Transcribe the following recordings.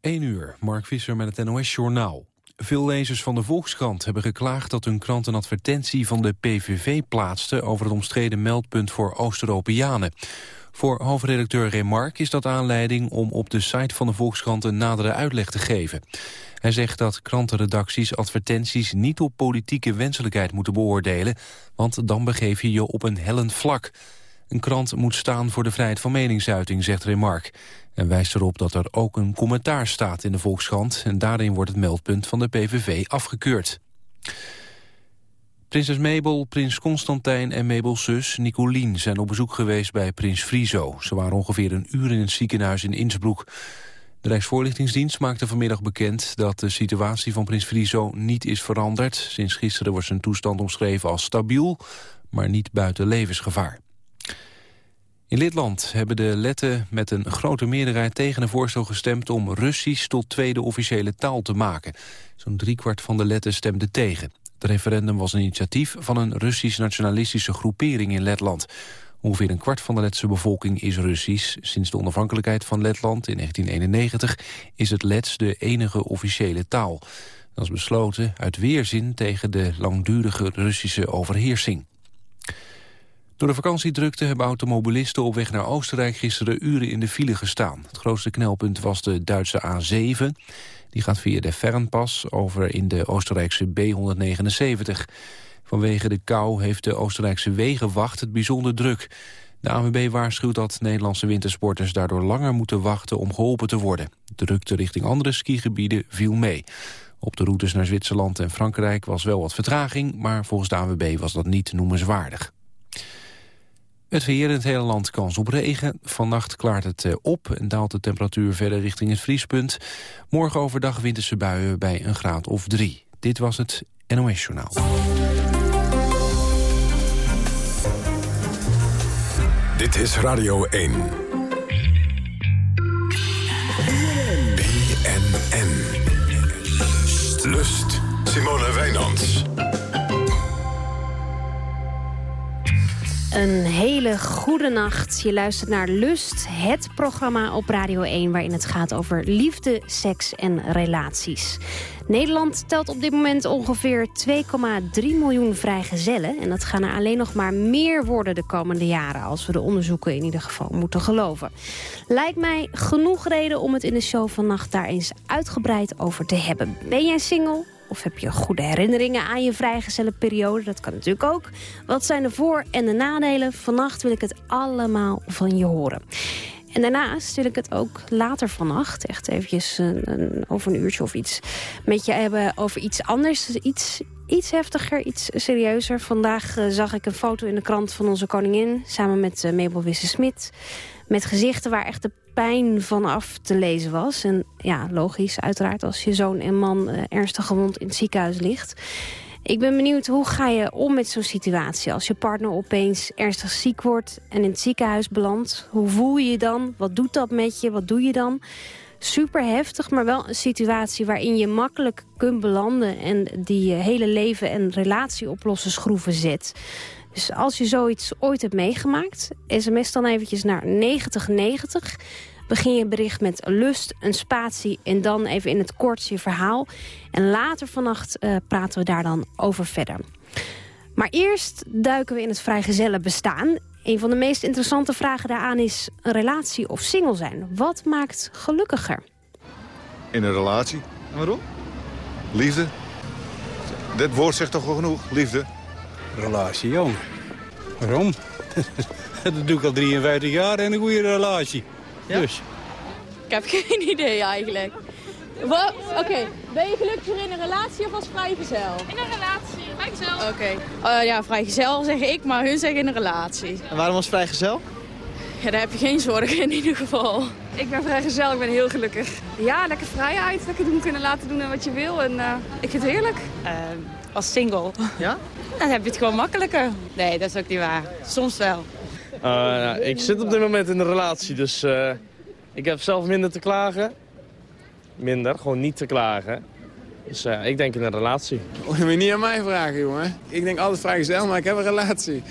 1 uur, Mark Visser met het NOS-journaal. Veel lezers van de Volkskrant hebben geklaagd dat hun krant een advertentie van de PVV plaatste over het omstreden meldpunt voor Oost-Europeanen. Voor hoofdredacteur Remark is dat aanleiding om op de site van de Volkskrant een nadere uitleg te geven. Hij zegt dat krantenredacties advertenties niet op politieke wenselijkheid moeten beoordelen, want dan begeef je je op een hellend vlak. Een krant moet staan voor de vrijheid van meningsuiting, zegt Remark. En wijst erop dat er ook een commentaar staat in de Volkskrant... en daarin wordt het meldpunt van de PVV afgekeurd. Prinses Mabel, prins Constantijn en Mabels zus Nicolien... zijn op bezoek geweest bij prins Friso. Ze waren ongeveer een uur in het ziekenhuis in Innsbruck. De Rijksvoorlichtingsdienst maakte vanmiddag bekend... dat de situatie van prins Friso niet is veranderd. Sinds gisteren wordt zijn toestand omschreven als stabiel... maar niet buiten levensgevaar. In Litland hebben de Letten met een grote meerderheid tegen een voorstel gestemd om Russisch tot tweede officiële taal te maken. Zo'n driekwart van de Letten stemde tegen. Het referendum was een initiatief van een Russisch-nationalistische groepering in Letland. Ongeveer een kwart van de Letse bevolking is Russisch. Sinds de onafhankelijkheid van Letland in 1991 is het Lets de enige officiële taal. Dat is besloten uit weerzin tegen de langdurige Russische overheersing. Door de vakantiedrukte hebben automobilisten op weg naar Oostenrijk gisteren uren in de file gestaan. Het grootste knelpunt was de Duitse A7. Die gaat via de Fernpas over in de Oostenrijkse B179. Vanwege de kou heeft de Oostenrijkse wegenwacht het bijzonder druk. De ANWB waarschuwt dat Nederlandse wintersporters daardoor langer moeten wachten om geholpen te worden. Drukte richting andere skigebieden viel mee. Op de routes naar Zwitserland en Frankrijk was wel wat vertraging, maar volgens de ANWB was dat niet noemenswaardig. Het weer in het hele land kans op regen. Vannacht klaart het eh, op en daalt de temperatuur verder richting het vriespunt. Morgen overdag winterse buien bij een graad of drie. Dit was het NOS Journaal. Dit is Radio 1. BNN. Lust. Simone Wijnands. Een hele goede nacht. Je luistert naar Lust, het programma op Radio 1... waarin het gaat over liefde, seks en relaties. Nederland telt op dit moment ongeveer 2,3 miljoen vrijgezellen. En dat gaan er alleen nog maar meer worden de komende jaren... als we de onderzoeken in ieder geval moeten geloven. Lijkt mij genoeg reden om het in de show vannacht daar eens uitgebreid over te hebben. Ben jij single? Of heb je goede herinneringen aan je vrijgezellenperiode? Dat kan natuurlijk ook. Wat zijn de voor- en de nadelen? Vannacht wil ik het allemaal van je horen. En daarnaast wil ik het ook later vannacht, echt eventjes een, over een uurtje of iets... met je hebben over iets anders, iets, iets heftiger, iets serieuzer. Vandaag uh, zag ik een foto in de krant van onze koningin... samen met uh, Mabel Wisse-Smit. Met gezichten waar echt de pijn vanaf te lezen was. En ja, logisch, uiteraard, als je zoon en man uh, ernstig gewond in het ziekenhuis ligt. Ik ben benieuwd, hoe ga je om met zo'n situatie? Als je partner opeens ernstig ziek wordt en in het ziekenhuis belandt. Hoe voel je je dan? Wat doet dat met je? Wat doe je dan? Super heftig, maar wel een situatie waarin je makkelijk kunt belanden... en die je hele leven en relatie op losse schroeven zet. Dus als je zoiets ooit hebt meegemaakt, sms dan eventjes naar 9090. Begin je bericht met lust, een spatie en dan even in het kort je verhaal. En later vannacht uh, praten we daar dan over verder. Maar eerst duiken we in het vrijgezellen bestaan. Een van de meest interessante vragen daaraan is een relatie of single zijn. Wat maakt gelukkiger? In een relatie. En waarom? Liefde. Dit woord zegt toch wel genoeg, liefde. Relatie, jong. Waarom? dat doe ik al 53 jaar en een goede relatie. Ja? Dus. Ik heb geen idee eigenlijk. Oké, ben je gelukkiger in een relatie of als vrijgezel? In een relatie, vrijgezel. Oké, okay. uh, ja, vrijgezel zeg ik, maar hun zeggen in een relatie. En waarom als vrijgezel? Ja, daar heb je geen zorgen in ieder geval. Ik ben vrijgezel, ik ben heel gelukkig. Ja, lekker vrijheid, lekker doen kunnen laten doen wat je wil en uh, ik vind het heerlijk. Uh, als single. Ja? Dan heb je het gewoon makkelijker. Nee, dat is ook niet waar. Soms wel. Uh, ik zit op dit moment in een relatie, dus uh, ik heb zelf minder te klagen. Minder, gewoon niet te klagen. Dus uh, ik denk in een relatie. Oh, dat moet je niet aan mij vragen, jongen. Ik denk altijd vrijgezel, maar ik heb een relatie.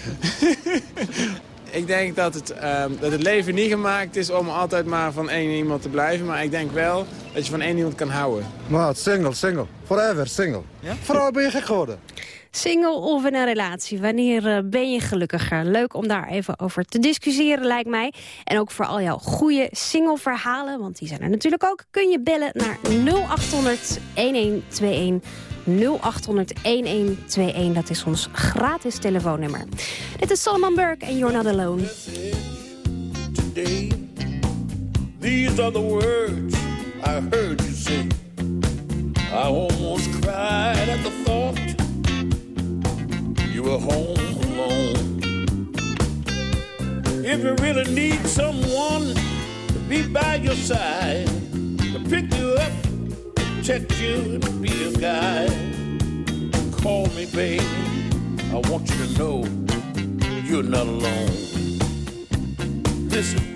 Ik denk dat het, ehm, dat het leven niet gemaakt is om altijd maar van één iemand te blijven. Maar ik denk wel dat je van één iemand kan houden. Maar single, single. Forever, single. Ja? Vooral ben je gek geworden. Single of in een relatie, wanneer eh, ben je gelukkiger? Leuk om daar even over te discussiëren, lijkt mij. En ook voor al jouw goede single-verhalen, want die zijn er natuurlijk ook... kun je bellen naar 0800-1121... 0800-1121, dat is ons gratis telefoonnummer. Dit is Solomon Burke en You're Not Alone. These are the words I heard you say. I almost cried at the thought you were home alone. If you really need someone to be by your side, pick you up, protect you, and be your guide, call me, baby. I want you to know you're not alone. Listen.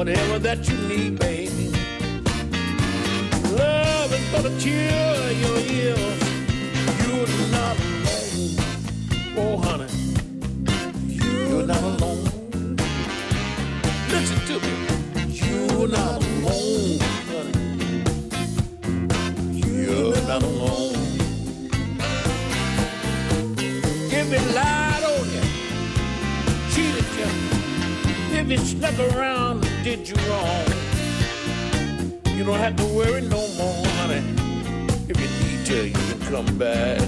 Whatever that you need, baby. Love is gonna cure your ills. You're not alone. Oh, honey, you're not alone. Listen to me. You're not alone, honey. You're not alone. If it lied on you, cheated you, if it snuck around did you wrong, you don't have to worry no more, honey. If you need to, you can come back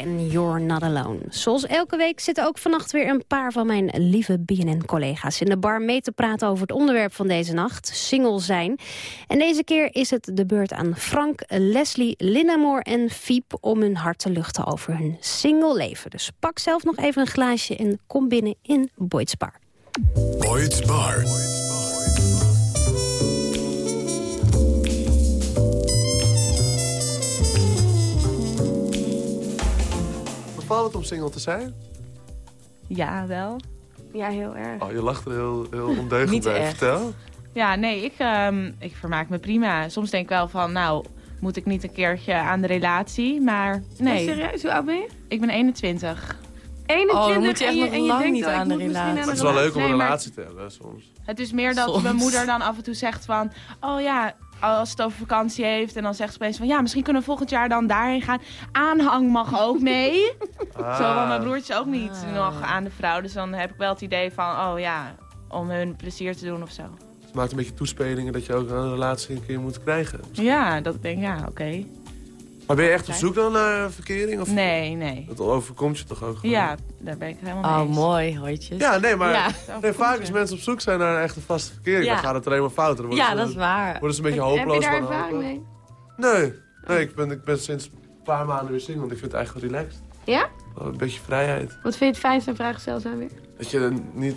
en You're Not Alone. Zoals elke week zitten ook vannacht weer een paar van mijn lieve BNN-collega's in de bar mee te praten over het onderwerp van deze nacht, single zijn. En deze keer is het de beurt aan Frank, Leslie, Linnamoor en Fiep om hun hart te luchten over hun single leven. Dus pak zelf nog even een glaasje en kom binnen in Boyd's Bar. Boyd's Bar. Bevalt het om single te zijn? Ja, wel. Ja, heel erg. Oh, je lacht er heel, heel ondeugend Niet bij. echt. Vertel. Ja, nee, ik, ehm, ik vermaak me prima. Soms denk ik wel van, nou, moet ik niet een keertje aan de relatie. Maar nee. Serieus, hoe oud ben je? Ik ben 21. 21 Oh, moet je echt en nog en lang denkt, niet aan de relatie. Maar het is wel leuk om een Nee, relatie te hebben soms. Het is meer dat Soms. mijn moeder dan af en toe zegt van... Oh ja, als het over vakantie heeft. En dan zegt ze opeens van... Ja, misschien kunnen we volgend jaar dan daarheen gaan. Aanhang mag ook mee. Ah. Zo, want mijn broertje ook niet nog aan de vrouw. Dus dan heb ik wel het idee van... Oh ja, om hun plezier te doen of zo. Het maakt een beetje toespelingen dat je ook een relatie een keer moet krijgen. Ja, dat ik denk ja, oké. Maar ben je echt op zoek dan naar verkering? Of Nee, nee. Dat overkomt je toch ook gewoon? Ja, daar ben ik helemaal mee Oh, mooi, hoitjes. Ja, nee, maar Ja. nee, vaak als mensen op zoek zijn naar een echte vaste verkering, Ja. dan gaat het alleen maar fout. Ja, ze- dat is waar. Worden ze een beetje Heb je hopeloos daar ervaring mee? Nee, nee ik, ben, ik ben sinds een paar maanden weer single, want ik vind het eigenlijk wel relaxed. Ja? Wel Een beetje vrijheid. Wat vind je het fijnste aan vragen stellen zijn weer? Dat je niet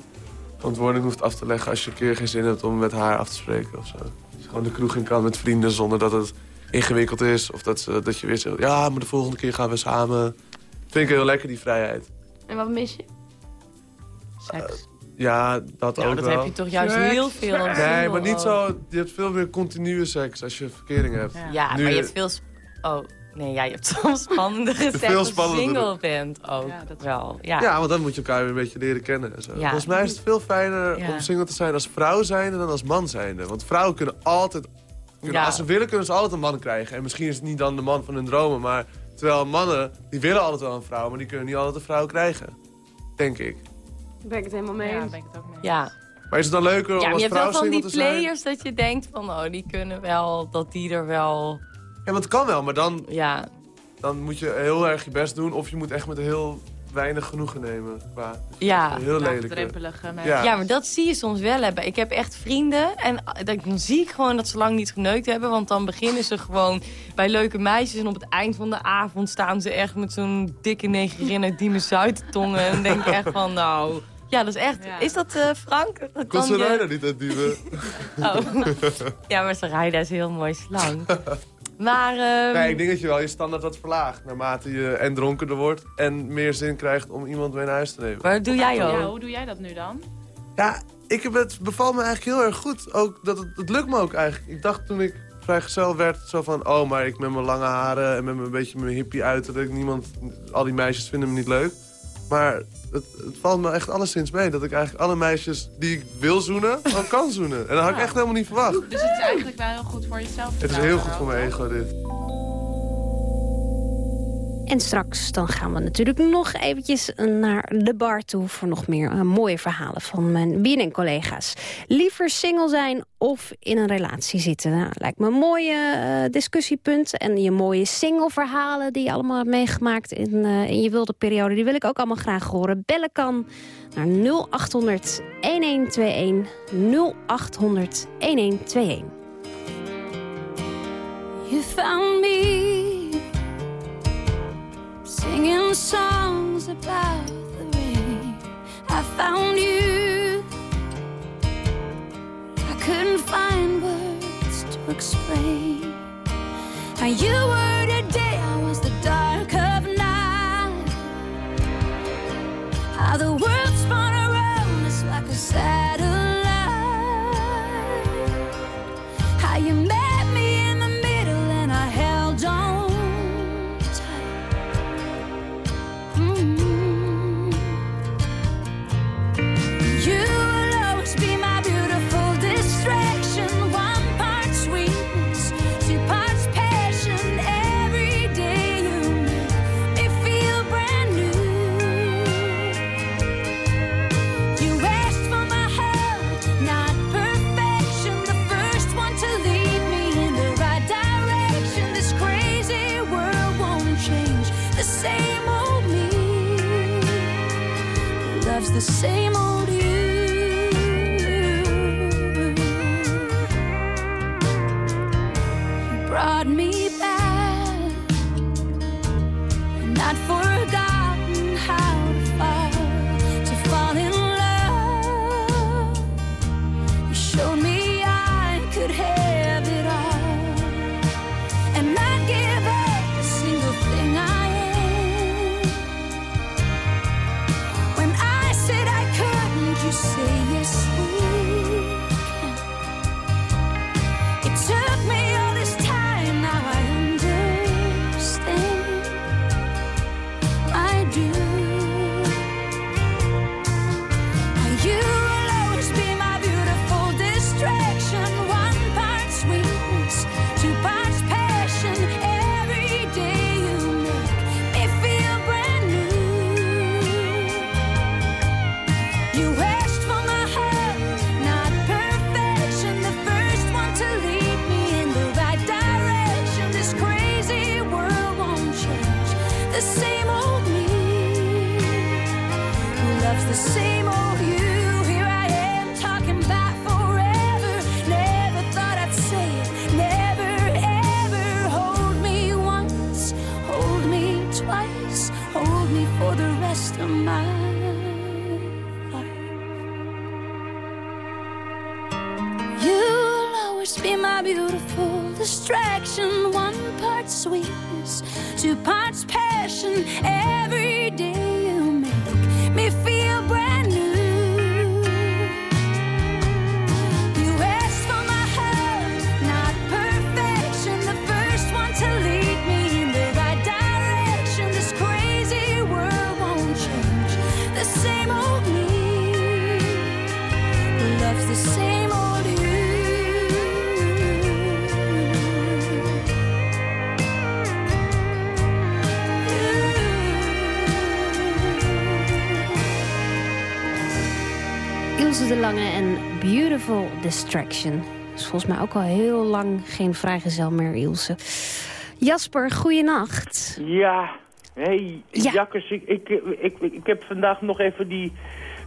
verantwoording hoeft af te leggen als je een keer geen zin hebt om met haar af te spreken of zo. Dat je gewoon de kroeg in kan met vrienden zonder dat het ingewikkeld is. Of dat, ze, dat je weer zegt, ja, maar de volgende keer gaan we samen. Vind ik heel lekker, die vrijheid. En wat mis je? Seks. Ja, dat Nou, ook dat wel. heb je toch juist heel veel als Nee, maar niet ook. zo... Je hebt veel meer continue seks als je verkering hebt. Ja, Nu- maar je hebt veel... Oh, nee, ja, je hebt soms spannendere seks Veel als je spannender. single bent ook. Ja, dat wel. Ja. Ja. want dan moet je elkaar weer een beetje leren kennen. En zo. Ja. Volgens mij is het veel fijner Ja. om single te zijn als vrouw zijnde dan als man zijnde. Want vrouwen kunnen altijd... Kunnen, Ja. Als ze willen kunnen ze altijd een man krijgen. En misschien is het niet dan de man van hun dromen, maar... Terwijl mannen, die willen altijd wel een vrouw, maar die kunnen niet altijd een vrouw krijgen. Denk ik. Daar ben ik het helemaal mee Ja, ben ik het ook mee. Ja. Maar is het dan leuker ja, om als je hebt vrouw wel van die te zijn? players dat je denkt van... Oh, die kunnen wel, dat die er wel... Ja, want het kan wel, maar dan, Ja, dan moet je heel erg je best doen. Of je moet echt met heel weinig genoegen nemen. Qua, ja. heel lelijk. Mensen. Ja. Ja, maar dat zie je soms wel hebben. Ik heb echt vrienden en uh, dan zie ik gewoon dat ze lang niet geneukt hebben. Want dan beginnen ze gewoon bij leuke meisjes. En op het eind van de avond staan ze echt met zo'n dikke negerin uit Diemen Zuid te tongen. En dan denk ik echt van, nou... Ja, dat is echt... Ja. Is dat eh, Frank? Dat kan ze je- rijden niet uit Diemen? Oh. ja, maar ze rijden is heel mooi slang. Maar... ehm, Nee, ik denk dat je wel je standaard wat verlaagt. Naarmate je en dronkerder wordt en meer zin krijgt om iemand mee naar huis te nemen. maar doe jij Ja, hoe doe jij dat nu dan? Ja, ik heb het bevalt me eigenlijk heel erg goed. Ook dat het, het lukt me ook eigenlijk. Ik dacht toen ik vrijgezel werd, zo van... Oh, maar ik met mijn lange haren en met mijn beetje mijn hippie uiterlijk... Niemand, al die meisjes vinden me niet leuk. Maar het, het valt me echt alleszins mee. Dat ik eigenlijk alle meisjes die ik wil zoenen, ook kan zoenen. En dat had ik echt helemaal niet verwacht. Dus het is eigenlijk wel heel goed voor jezelf. Het is heel goed voor mijn ego, dit. En straks dan gaan we natuurlijk nog eventjes naar de bar toe... voor nog meer eh, mooie verhalen van mijn BNN-collega's. Liever single zijn of in een relatie zitten. Nou, lijkt me een mooie eh, discussiepunt. En je mooie single-verhalen die je allemaal hebt meegemaakt... In, eh, in je wilde periode, die wil ik ook allemaal graag horen. Bellen kan naar 0800 1121 0800 1121. You found me about the rain. I found you. I couldn't find words to explain. How you were the day, I was the dark of night. How the world Lange en Beautiful Distraction. is volgens mij ook al heel lang geen vrijgezel meer, Ilse. Jasper, goeienacht. Ja, hey, Jakkers, ik, ik, ik, ik, heb vandaag nog even die,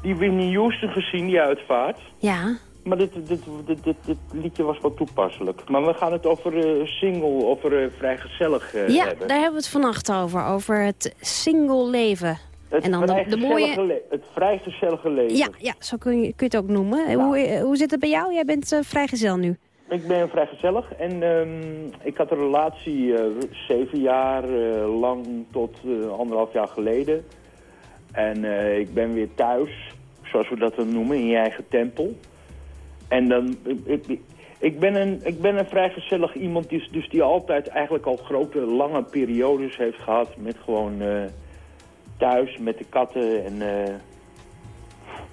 die Whitney Houston gezien, die uitvaart. Ja. Maar dit, dit, dit, dit, dit liedje was wel toepasselijk. Maar we gaan het over eh, single, over uh, vrijgezellig eh, ja, hebben. daar hebben we het vannacht over. Over het single leven. Het, en dan de, mooie... het vrijgezellige leven. Ja, ja, zo kun je, kun je het ook noemen. Hoe, eh, hoe zit het bij jou? Jij bent eh, vrijgezel nu. Ik ben vrijgezellig en ehm, ik had een relatie eh, zeven jaar lang tot anderhalf jaar geleden. En ik ben weer thuis, zoals we dat dan noemen, in je eigen tempel. En dan, ik, ben een, ik ben een vrijgezellig iemand die, dus die altijd eigenlijk al grote, lange periodes heeft gehad met gewoon thuis, met de katten en... eh,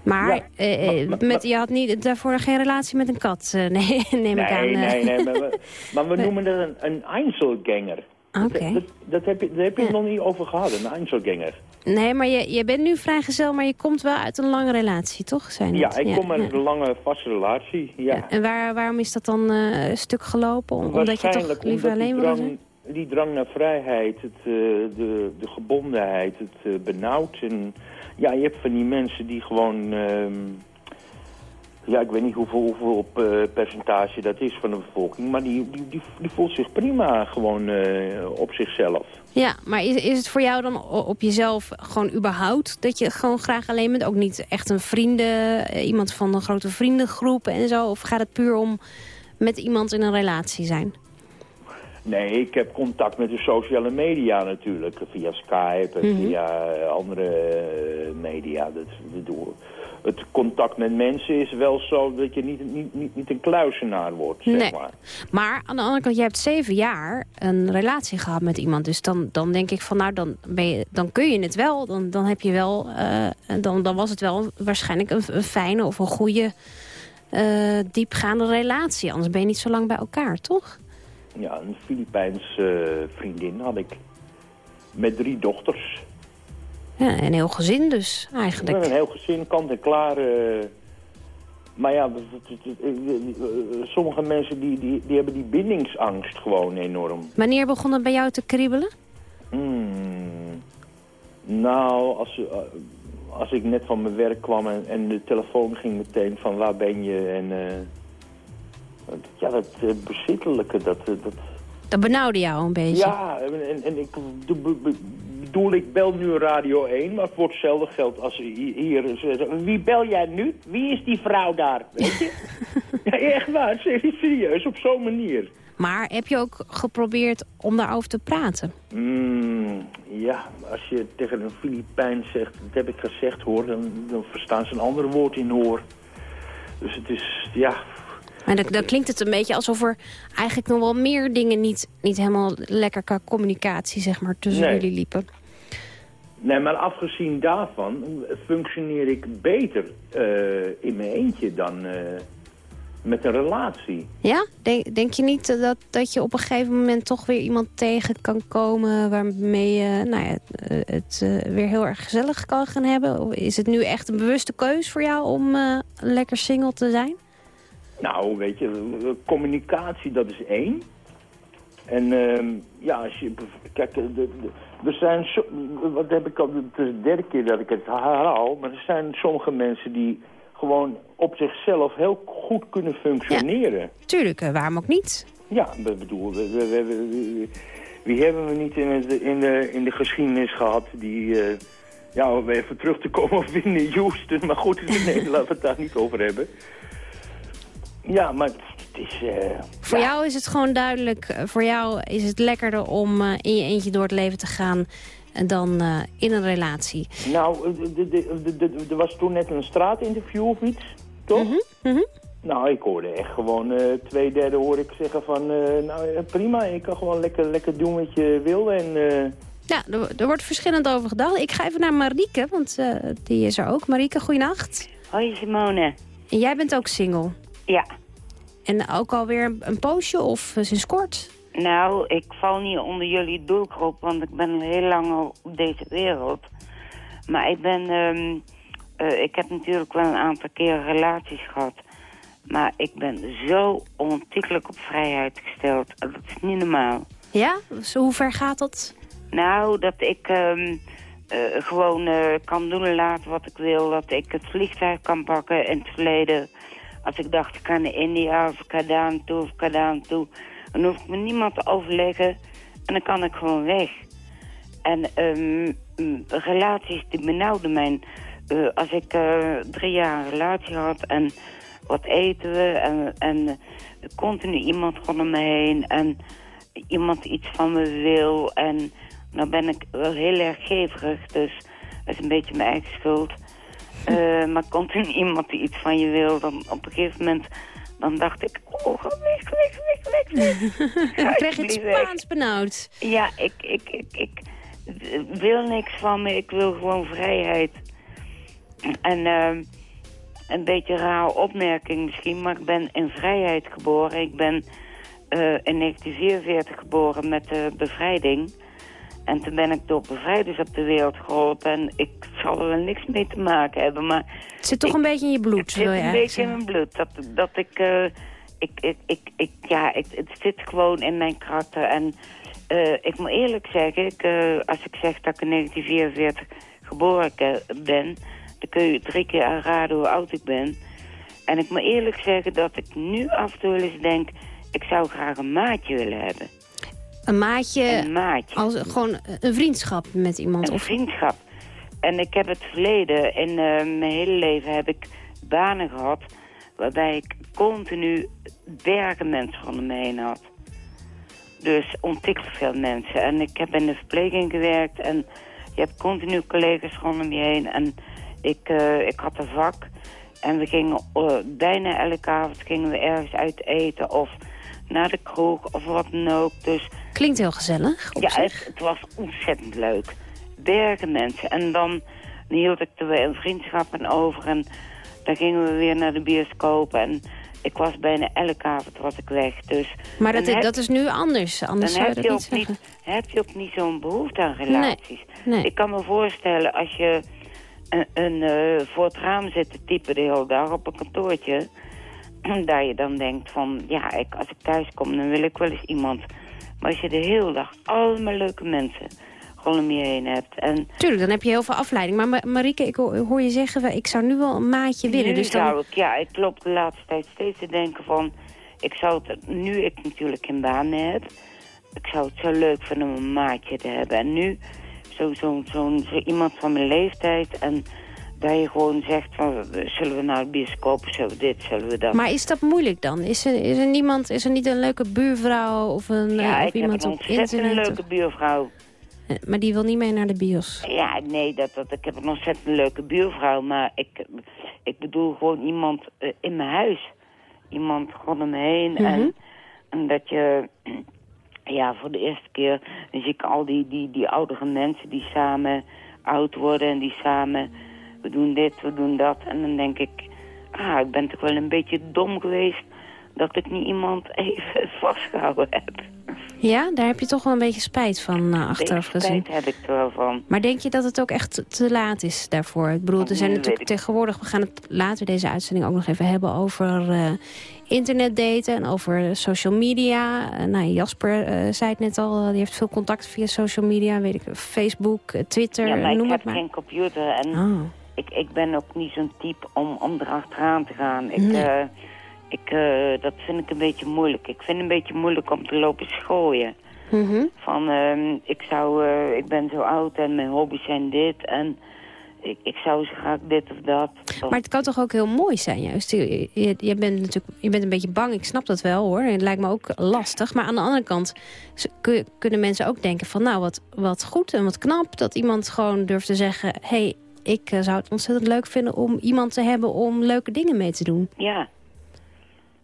Maar, Ja, eh, eh, maar- maar- met, je had niet, daarvoor geen relatie met een kat, nee, neem ik aan. Nee, nee, nee. Maar we, maar we Nee. noemen dat een, een Einzelganger. Oké. Dat, dat, dat heb je, daar heb je het nog niet over gehad, een Einzelganger. Nee, maar je, je bent nu vrijgezel, maar je komt wel uit een lange relatie, toch? Zijn Ja, ik kom uit een lange, vaste relatie. Ja. En waar, waarom is dat dan een stuk gelopen? Om- Omdat je toch liever alleen drang, zijn? Die drang naar vrijheid, het, eh, de, de gebondenheid, het eh, benauwd. En, ja, je hebt van die mensen die gewoon... ehm, ja, ik weet niet hoeveel, hoeveel eh, percentage dat is van de bevolking... maar die, die, die, voelt zich prima gewoon op zichzelf. Ja, maar is, is het voor jou dan op jezelf gewoon überhaupt... dat je gewoon graag alleen bent? Ook niet echt een vrienden, iemand van een grote vriendengroep en zo? Of gaat het puur om met iemand in een relatie zijn? Nee, ik heb contact met de sociale media natuurlijk. Via Skype en Mhm. via eh, andere eh, media. Dat, bedoel, het contact met mensen is wel zo dat je niet, niet, niet, niet een kluisenaar wordt, zeg Nee. maar. Maar aan de andere kant, je hebt zeven jaar een relatie gehad met iemand. Dus dan, dan denk ik van, nou, dan, ben je, dan kun je het wel. Dan, dan heb je wel, eh, dan, dan was het wel waarschijnlijk een, een fijne of een goede, diepgaande relatie. Anders ben je niet zo lang bij elkaar, toch? Ja, een Filipijns eh, vriendin had ik. Met drie dochters. Ja, een heel gezin dus, eigenlijk. een heel gezin, kant en klaar. eh. maar ja, eh, sommige mensen die, die, die hebben die bindingsangst gewoon enorm. Wanneer begon het bij jou te kriebelen? Hmm. Nou, als, als ik net van mijn werk kwam en, en de telefoon ging meteen van waar ben je en... ja, dat eh, bezittelijke, dat, eh, dat... Dat benauwde jou een beetje. Ja, en, en ik be- be- be- bedoel, ik bel nu Radio 1, maar voor hetzelfde geld als hi- hier... Wie bel jij nu? Wie is die vrouw daar? Weet je? ja, echt waar, serieus, op zo'n manier. Maar heb je ook geprobeerd om daarover te praten? Mm, ja, als je tegen een Filipijn zegt, dat heb ik gezegd hoor, dan, dan verstaan ze een ander woord in hoor. Dus het is, ja, Maar dan, dan klinkt het een beetje alsof er eigenlijk nog wel meer dingen niet, niet helemaal lekker qua communicatie zeg maar, tussen Nee. jullie liepen. nee, maar afgezien daarvan functioneer ik beter eh, in mijn eentje dan, eh, met een relatie. Ja? Denk, denk je niet dat, dat je op een gegeven moment toch weer iemand tegen kan komen... waarmee je nou ja, het, het eh, weer heel erg gezellig kan gaan hebben? Of is het nu echt een bewuste keus voor jou om eh, lekker single te zijn? Nou, weet je, communicatie dat is één. En ehm, ja, als je... Kijk, de, de, er zijn... Zo, wat heb ik al... Het is de derde keer dat ik het herhaal. Maar er zijn sommige mensen die gewoon op zichzelf heel goed kunnen functioneren. Tuurlijk, eh, waarom ook niet? Ja, ik bedoel, we, we, we- wie hebben we niet in, het, in, de, in de geschiedenis gehad die... eh, ja, om even terug te komen op Whitney Houston. Maar goed, nee, laten we het daar niet over hebben. Ja, maar het is... eh, Voor jou is het gewoon duidelijk, eh, voor jou is het lekkerder om eh, in je eentje door het leven te gaan dan eh, in een relatie. Nou, de- de- de- de- de- er was toen net een straatinterview of iets, toch? Mhm, Nou, ik hoorde echt gewoon twee derde hoor ik zeggen van... eh, nou, prima, je kan gewoon lekker, lekker doen wat je wil en... eh, Ja, er, er wordt verschillend over gedacht. Ik ga even naar Marieke, want eh, die is er ook. Marieke, goeienacht. Hoi Simone. En jij bent ook single? Ja. En ook alweer een, poosje of eh, sinds kort? Nou, ik val niet onder jullie doelgroep, want ik ben al heel lang al op deze wereld. Maar ik ben, ehm, eh, ik heb natuurlijk wel een aantal keren relaties gehad. Maar ik ben zo ontiegelijk op vrijheid gesteld. Dat is niet normaal. Ja? Zo, hoe ver gaat dat? Nou, dat ik ehm, eh, gewoon kan doen en laten wat ik wil. Dat ik het vliegtuig kan pakken in het verleden. Als ik dacht, ik ga naar India of ik ga daar naartoe of ik ga daar naartoe. Dan hoef ik met niemand te overleggen. En dan kan ik gewoon weg. En ehm, relaties die benauwden mij. Eh, als ik eh, drie jaar een relatie had en wat eten we en, en continu iemand rondom me heen en iemand iets van me wil. En nou ben ik wel heel erg geverig, dus dat is een beetje mijn eigen schuld. Eh, maar continu iemand die iets van je wil, dan op een gegeven moment dan dacht ik, oh, weg, weg, weg, weg, krijg je het. Spaans benauwd. Ja, ik, ik, ik, ik wil niks van me. Ik wil gewoon vrijheid. En ehm, een beetje rare opmerking misschien, maar ik ben in vrijheid geboren. Ik ben eh, in 1944 geboren met de bevrijding. En toen ben ik door bevrijders op de wereld geholpen. En ik zal er wel niks mee te maken hebben, maar... Het zit toch een beetje in je bloed, Het zit een beetje in mijn bloed. Dat, dat ik, eh, ik, ik, ik, ik, ja, ik, het zit gewoon in mijn karakter. En eh, ik moet eerlijk zeggen, ik, eh, als ik zeg dat ik in 1944 geboren ben, dan kun je drie keer raden hoe oud ik ben. En ik moet eerlijk zeggen dat ik nu af en toe eens denk, ik zou graag een maatje willen hebben. Een maatje, Een maatje. als gewoon een vriendschap met iemand. Een of vriendschap. En ik heb het verleden, in eh, mijn hele leven heb ik banen gehad... waarbij ik continu bergen mensen rondom me heen had. Dus ontiegelijk veel mensen. En ik heb in de verpleging gewerkt en je hebt continu collega's rondom je heen. En ik, eh, ik had een vak en we gingen eh, bijna elke avond gingen we ergens uit eten of naar de kroeg of wat dan ook. Dus Klinkt heel gezellig. ja, het, het was ontzettend leuk. Bergen mensen. En dan hield ik er weer een vriendschap aan over. En dan gingen we weer naar de bioscoop. En ik was bijna elke avond was ik weg. Dus Maar dat, heb- dat is nu anders. Anders dan heb je, niet ook zeggen. niet, heb je ook niet zo'n behoefte aan relaties. nee. Ik kan me voorstellen als je een, een, eh, voor het raam zit te typen de hele dag op een kantoortje... dat je dan denkt van, ja, ik, als ik thuis kom, dan wil ik wel eens iemand. Maar als je de hele dag allemaal leuke mensen gewoon om je heen hebt... en Tuurlijk, dan heb je heel veel afleiding. Maar Ma- Marieke, ik hoor je zeggen, ik zou nu wel een maatje willen. Nu Dus dan... zou ik, ja, ik loop de laatste tijd steeds te denken van... Ik zou het, nu ik natuurlijk geen baan meer heb... Ik zou het zo leuk vinden om een maatje te hebben. En nu, zo, zo, zo, zo iemand van mijn leeftijd... en dat je gewoon zegt van... Zullen we naar de bioscoop, zullen we dit, zullen we dat. Maar is dat moeilijk dan? Is er, is er niemand, is er niet een leuke buurvrouw of, een, eh, ja, of ik heb iemand een op ontzettend internet? leuke buurvrouw. Eh, Maar die wil niet mee naar de bios. Ja, nee, dat, dat, ik heb een ontzettend leuke buurvrouw. Maar ik, ik bedoel gewoon iemand eh, in mijn huis. Iemand gewoon om me heen. Mhm. en, en dat je... Ja, voor de eerste keer zie ik al die, die, die oudere mensen die samen oud worden. En die samen... We doen dit, we doen dat. En dan denk ik... ah, ik ben toch wel een beetje dom geweest dat ik niet iemand even vastgehouden heb. Ja, daar heb je toch wel een beetje spijt van uh, achteraf gezien. spijt heb ik er wel van. Maar denk je dat het ook echt te laat is daarvoor? Ik bedoel, er zijn Nee, natuurlijk tegenwoordig... we gaan het later deze uitzending ook nog even hebben over uh, internetdaten... en over social media. Uh, nou, Jasper zei het net al, die heeft veel contact via social media. Weet ik, Facebook, Twitter, ja, maar noem ik het heb maar. geen computer en Oh. Ik, ik ben ook niet zo'n type om, om erachteraan te gaan. Ik, Nee. eh, ik, eh, dat vind ik een beetje moeilijk. Ik vind het een beetje moeilijk om te lopen schooien. Mhm. Van, ehm, ik zou, eh, ik ben zo oud en mijn hobby's zijn dit en ik, ik zou zo graag dit of dat. Of- Maar het kan toch ook heel mooi zijn juist. Je, je, je bent natuurlijk je bent een beetje bang, ik snap dat wel hoor. Het lijkt me ook lastig. Maar aan de andere kant kunnen mensen ook denken van... nou, wat, wat goed en wat knap dat iemand gewoon durft te zeggen... hey, ik eh, zou het ontzettend leuk vinden om iemand te hebben om leuke dingen mee te doen. Ja.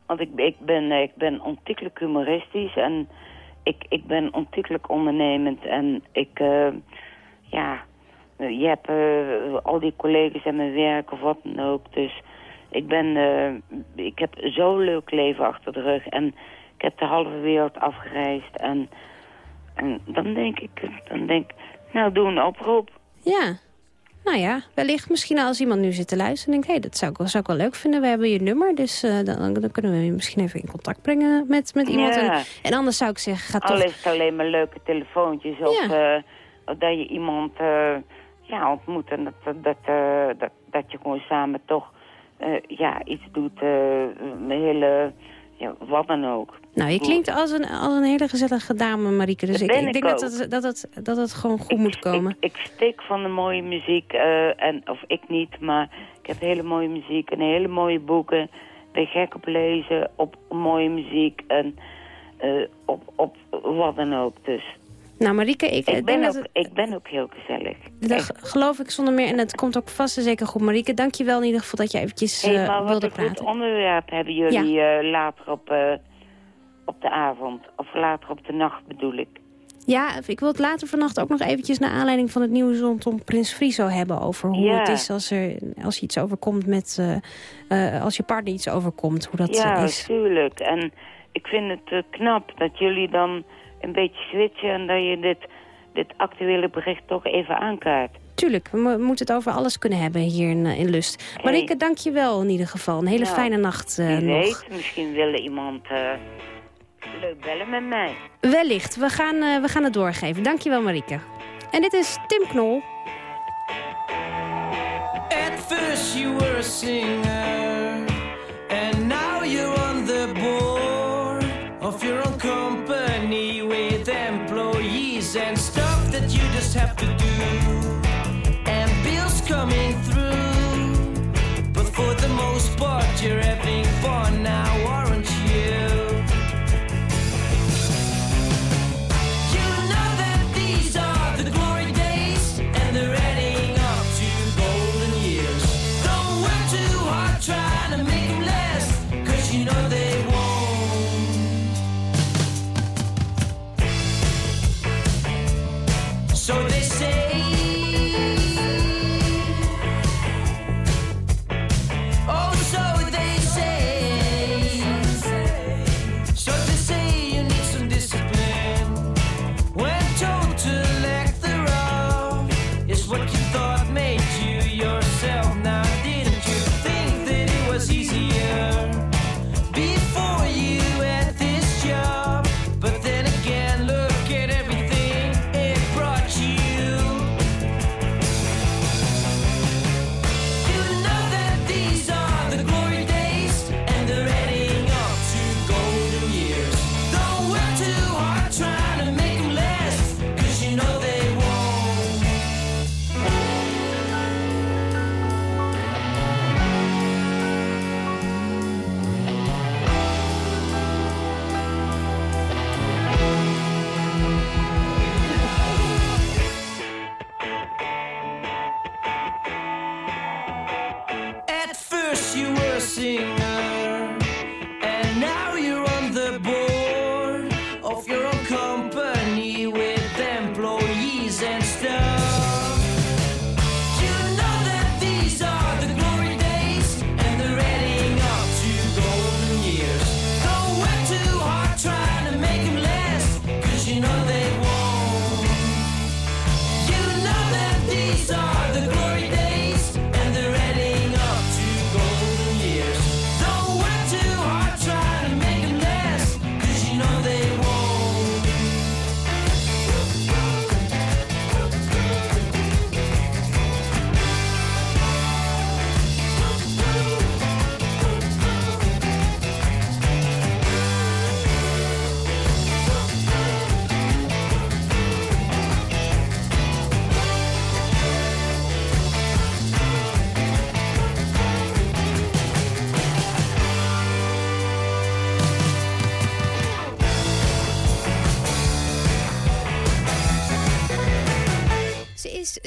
Want ik, ik, ben, eh, ik ben ontiegelijk humoristisch en ik, ik ben ontiegelijk ondernemend. En ik, eh, ja, je hebt al die collega's en mijn werk of wat dan ook. Dus ik ben, ik heb zo'n leuk leven achter de rug. En ik heb de halve wereld afgereisd. En, en dan denk ik, dan denk nou doe een oproep. Ja, nou ja, wellicht misschien als iemand nu zit te luisteren... en denkt, hé, hey, dat zou ik, wel, zou ik wel leuk vinden. We hebben je nummer, dus eh, dan, dan kunnen we je misschien even in contact brengen met, met iemand. Ja. En, en anders zou ik zeggen, ga Al toch... is het alleen maar leuke telefoontjes of, eh, dat je iemand eh, ja, ontmoet en dat, dat, dat, dat, dat je gewoon samen toch ja, iets doet, een hele, ja, wat dan ook. Nou, je klinkt als een, als een hele gezellige dame, Marieke. Dus Dat ik, ik ik denk dat ook. het, dat, het, dat het gewoon goed moet komen. Ik steek van de mooie muziek, eh, en, of ik niet, maar ik heb hele mooie muziek en hele mooie boeken. Ik ben gek op lezen, op mooie muziek en eh, op, op wat dan ook. Dus Nou, Marieke, ik, ik, denk ben dat ook, het... ik ben ook heel gezellig. Dat geloof ik zonder meer. En het komt ook vast en zeker goed. Marieke, dank je wel in ieder geval dat je eventjes Hey, eh, maar wat wilde een goed praten. onderwerp hebben jullie eh, later op, eh, op de avond. Of later op de nacht bedoel ik. Ja, ik wil het later vannacht ook nog eventjes... naar aanleiding van het nieuws rondom Prins Friso hebben... over hoe Ja. het is als, er, als je iets overkomt met... eh, eh, als je partner iets overkomt, hoe dat ja, is. tuurlijk. En ik vind het eh, knap dat jullie dan een beetje switchen... en dat je dit, dit actuele bericht toch even aankaart. Tuurlijk, we mo- moeten het over alles kunnen hebben hier in, in Lust. Marieke, dank je wel in ieder geval. Een hele fijne nacht Wie nog. weet, misschien wil iemand leuk bellen met mij. Wellicht, we gaan, eh, we gaan het doorgeven. Dank je wel, Marieke. En dit is Tim Knol. At first you were a singer, and now you're on the board of your own company with employees and stuff that you just have to do, and bills coming through. But for the most part, you're having fun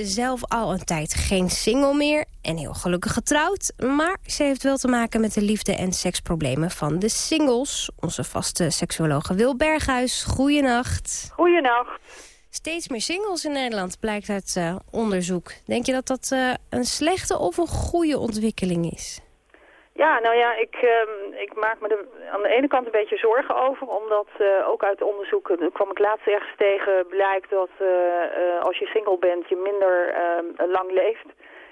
zelf al een tijd geen single meer en heel gelukkig getrouwd. Maar ze heeft wel te maken met de liefde- en seksproblemen van de singles. Onze vaste seksuologe Wil Berghuis, goeienacht. Goeienacht. Steeds meer singles in Nederland, blijkt uit eh, onderzoek. Denk je dat dat eh, een slechte of een goede ontwikkeling is? Ja, nou ja, ik, ehm, ik maak me er aan de ene kant een beetje zorgen over. Omdat eh, ook uit onderzoeken, daar kwam ik laatst ergens tegen, blijkt dat eh, eh, als je single bent je minder ehm, lang leeft.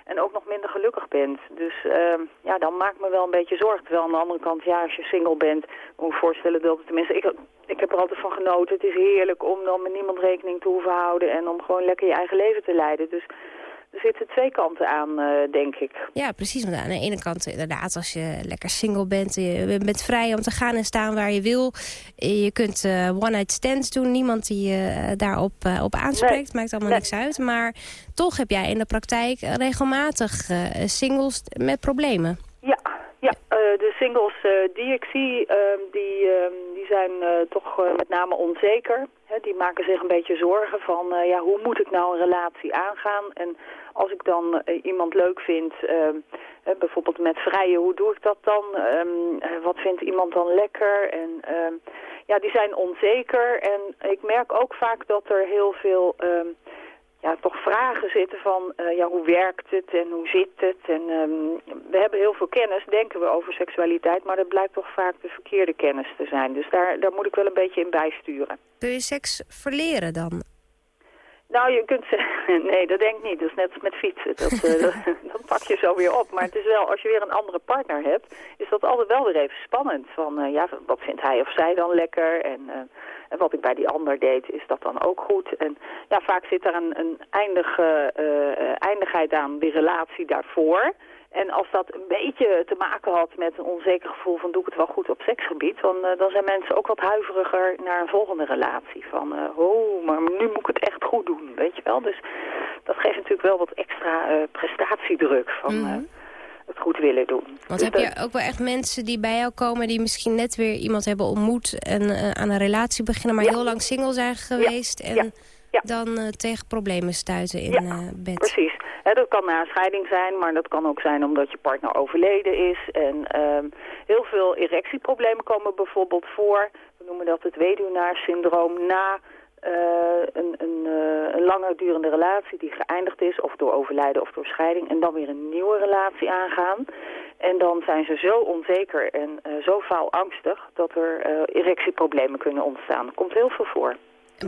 En ook nog minder gelukkig bent. Dus ehm, ja, dan maakt me wel een beetje zorgen. Terwijl aan de andere kant, ja, als je single bent, moet ik voorstellen dat, tenminste, ik, ik heb er altijd van genoten. Het is heerlijk om dan met niemand rekening te hoeven houden en om gewoon lekker je eigen leven te leiden. Dus er zitten twee kanten aan, eh, denk ik. Ja, precies. Want aan de ene kant inderdaad, als je lekker single bent... je bent vrij om te gaan en staan waar je wil. Je kunt eh, one-night stands doen. Niemand die je eh, daarop op aanspreekt. Maakt allemaal Nee. niks uit. Maar toch heb jij in de praktijk regelmatig singles met problemen. Eh, de singles eh, die ik zie, ehm, die, ehm, die zijn eh, toch met name onzeker. Hè, die maken zich een beetje zorgen van, ja, hoe moet ik nou een relatie aangaan? En als ik dan iemand leuk vind, ehm, bijvoorbeeld met vrijen, hoe doe ik dat dan? Wat vindt iemand dan lekker? En ja, die zijn onzeker. En ik merk ook vaak dat er heel veel... ja, toch vragen zitten van eh, ja, hoe werkt het en hoe zit het. En ehm, we hebben heel veel kennis, denken we, over seksualiteit, maar dat blijkt toch vaak de verkeerde kennis te zijn. Dus daar, daar moet ik wel een beetje in bijsturen. Kun je seks verleren dan? Nou, je kunt zeggen, nee, dat denk ik niet. Dat is net als met fietsen. Dat, eh, dat, dat pak je zo weer op. Maar het is wel, als je weer een andere partner hebt, is dat altijd wel weer even spannend. Van, eh, ja, wat vindt hij of zij dan lekker? En, eh, en wat ik bij die ander deed, is dat dan ook goed? En ja, vaak zit er een, een eindige, eindigheid aan die relatie daarvoor. En als dat een beetje te maken had met een onzeker gevoel van doe ik het wel goed op seksgebied, dan, eh, dan zijn mensen ook wat huiveriger naar een volgende relatie. Van, eh, oh, maar nu moet ik het echt goed doen, weet je wel. Dus dat geeft natuurlijk wel wat extra eh, prestatiedruk van eh, het goed willen doen. Want Dus heb dat- je ook wel echt mensen die bij jou komen... die misschien net weer iemand hebben ontmoet en aan een relatie beginnen... maar heel lang single zijn geweest en dan tegen problemen stuiten in bed? Precies. Dat kan na een scheiding zijn, maar dat kan ook zijn omdat je partner overleden is. En ehm, heel veel erectieproblemen komen bijvoorbeeld voor. We noemen dat het weduwnaarsyndroom na eh, een, een, eh, een langer durende relatie die geëindigd is, of door overlijden of door scheiding, en dan weer een nieuwe relatie aangaan. En dan zijn ze zo onzeker en eh, zo faalangstig dat er erectieproblemen kunnen ontstaan. Dat komt heel veel voor.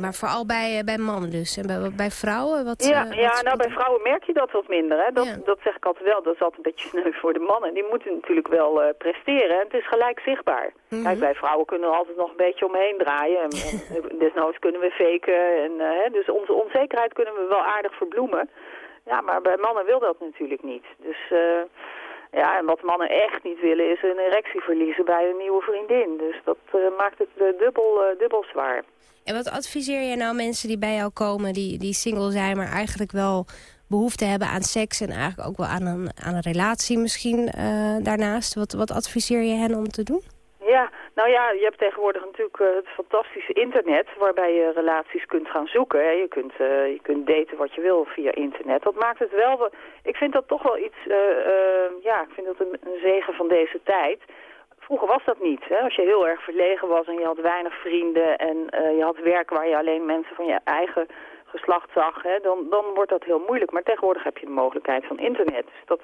Maar vooral bij, eh, bij mannen dus. En bij, bij vrouwen? Wat, Ja, eh, ja wat nou bij vrouwen merk je dat wat minder. Hè? Dat, dat zeg ik altijd wel. Dat is altijd een beetje sneu voor de mannen. Die moeten natuurlijk wel eh, presteren. En het is gelijk zichtbaar. Kijk, wij vrouwen kunnen er altijd nog een beetje omheen draaien. En, en desnoods kunnen we faken. En, hè, dus onze onzekerheid kunnen we wel aardig verbloemen. Ja, maar bij mannen wil dat natuurlijk niet. Dus eh, ja, en wat mannen echt niet willen is een erectie verliezen bij een nieuwe vriendin. Dus dat eh, maakt het eh, dubbel, eh, dubbel zwaar. En wat adviseer je nou mensen die bij jou komen, die, die single zijn... maar eigenlijk wel behoefte hebben aan seks en eigenlijk ook wel aan een, aan een relatie misschien daarnaast? Wat, wat adviseer je hen om te doen? Ja, nou ja, je hebt tegenwoordig natuurlijk eh, het fantastische internet... waarbij je relaties kunt gaan zoeken. Je, kunt, eh, je kunt daten wat je wil via internet. Dat maakt het wel... Ik vind dat toch wel iets... eh, ja, ik vind dat een, een zegen van deze tijd. Vroeger was dat niet. Hè. Als je heel erg verlegen was en je had weinig vrienden... en je had werk waar je alleen mensen van je eigen geslacht zag... Hè, dan, dan wordt dat heel moeilijk. Maar tegenwoordig heb je de mogelijkheid van internet. Dus dat...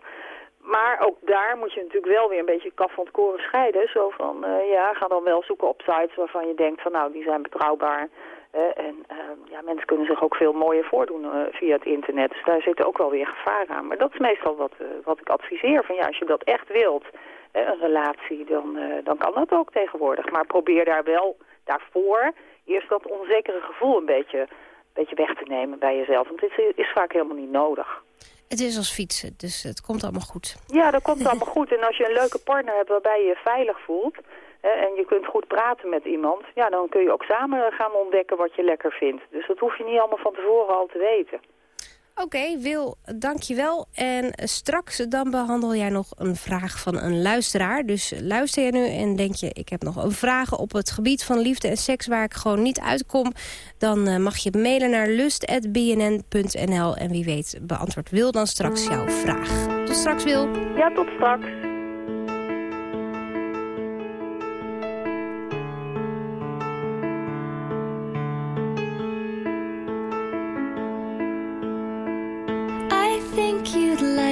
Maar ook daar moet je natuurlijk wel weer een beetje kaf van het koren scheiden. Zo van, eh, ja, ga dan wel zoeken op sites waarvan je denkt van, nou, die zijn betrouwbaar. hè. en eh, ja, mensen kunnen zich ook veel mooier voordoen eh, via het internet. Dus daar zit ook wel weer gevaar aan. Maar dat is meestal wat, eh, wat ik adviseer. Van ja, als je dat echt wilt, een relatie, dan, eh, dan kan dat ook tegenwoordig. Maar probeer daar wel daarvoor eerst dat onzekere gevoel een beetje, beetje weg te nemen bij jezelf. Want dit is vaak helemaal niet nodig. Het is als fietsen, dus het komt allemaal goed. Ja, dat komt allemaal goed. En als je een leuke partner hebt waarbij je je veilig voelt... Hè, en je kunt goed praten met iemand... ja, dan kun je ook samen gaan ontdekken wat je lekker vindt. Dus dat hoef je niet allemaal van tevoren al te weten. Oké, Wil, dankjewel. En straks dan behandel jij nog een vraag van een luisteraar. Dus luister je nu en denk je... ik heb nog een op het gebied van liefde en seks... waar ik gewoon niet uitkom... dan eh, mag je mailen naar lust.bnn.nl. En wie weet beantwoordt Wil dan straks jouw vraag. Tot straks, Wil. Ja, tot straks.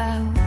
about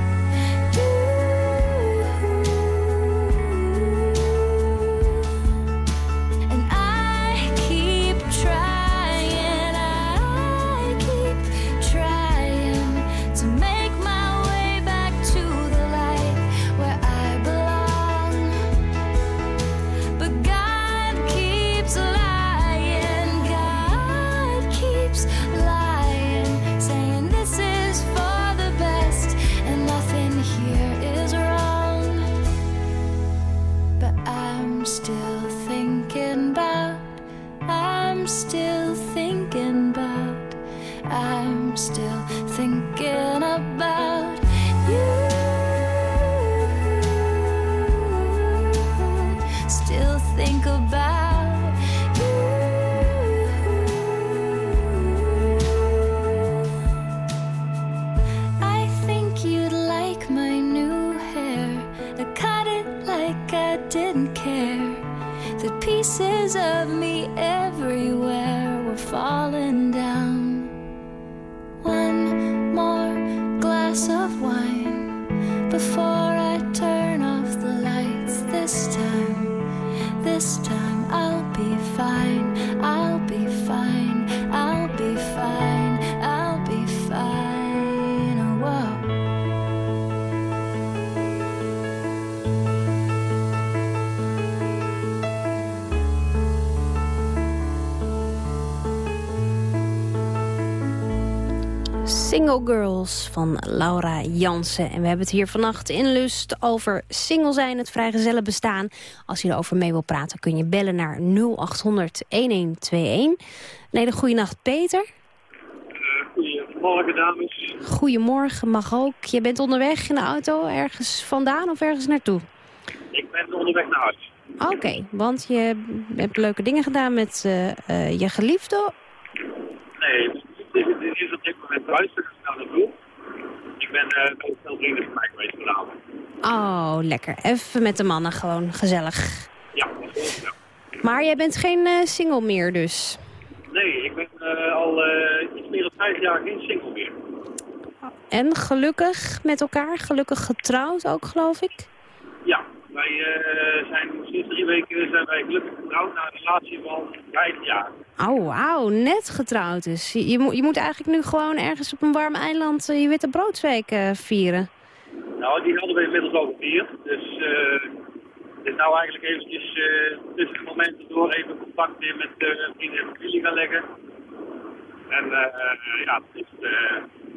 Single Girls van Laura Jansen. En we hebben het hier vannacht in Lust over single zijn, het vrijgezellen bestaan. Als je erover mee wil praten kun je bellen naar 0800 1121. Een hele goede nacht, Peter. Goedemorgen, dames. Goedemorgen, mag ook. Je bent onderweg in de auto ergens vandaan of ergens naartoe? Ik ben onderweg naar huis. Oké, want je hebt leuke dingen gedaan met eh, eh, je geliefde. Nee, dit is, dit is op dit moment thuis. Ga naartoe. Ik ben uh, bij snel vrienden van mij geweest vanavond. Oh, lekker. Even met de mannen, gewoon gezellig. Ja, ja. Maar jij bent geen eh, single meer dus? Nee, ik ben eh, al eh, iets meer dan vijf jaar geen single meer. En gelukkig met elkaar? Gelukkig getrouwd ook, geloof ik? Ja, wij eh, zijn sinds drie weken zijn wij gelukkig getrouwd na een relatie van vijf jaar. Oh, wauw, net getrouwd dus. Je, je, moet- je moet eigenlijk nu gewoon ergens op een warm eiland eh, je witte broodsweek eh, vieren. Nou, die hadden we inmiddels al gevierd. Dus het is nou eigenlijk eventjes tussen de momenten door even contact weer met vrienden en familie gaan leggen. En ja, het is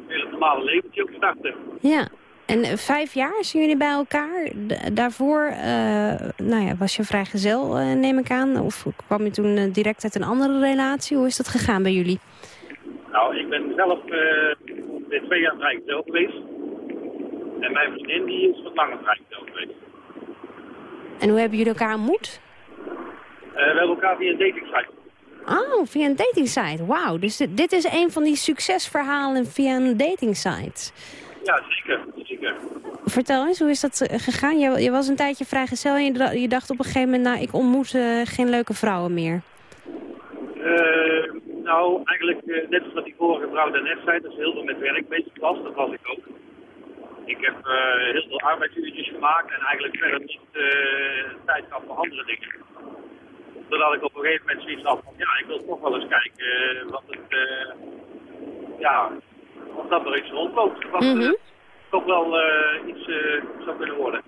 weer het normale leventje op starten. Ja. En eh, vijf jaar zijn jullie bij elkaar. Daarvoor eh, nou ja, was je vrijgezel, eh, neem ik aan. Of kwam je toen direct uit een andere relatie? Hoe is dat gegaan bij jullie? Nou, ik ben zelf twee jaar vrijgezel geweest. En mijn vriendin die is wat langer vrijgezel geweest. En hoe hebben jullie elkaar ontmoet? We hebben elkaar via een datingsite. Oh, via een datingsite. Wauw, dus dit, dit is een van die succesverhalen via een datingsite. Ja, zeker. zeker. Vertel eens, hoe is dat eh, gegaan? Je, je was een tijdje vrijgezel en je, dacht op een gegeven moment... nou, ik ontmoet eh, geen leuke vrouwen meer. Eh, nou, eigenlijk net als wat die vorige vrouw daarnet zei, dat ze heel veel met werk bezig was. Dat was ik ook. Ik heb heel veel arbeidsuurtjes gemaakt en eigenlijk verder niet tijd gehad voor andere dingen. Zodat ik op een gegeven moment zoiets had van, ja, ik wil toch wel eens kijken wat het, ja, dat er iets rondloopt. Wat eh, toch wel eh, iets eh, zou kunnen worden.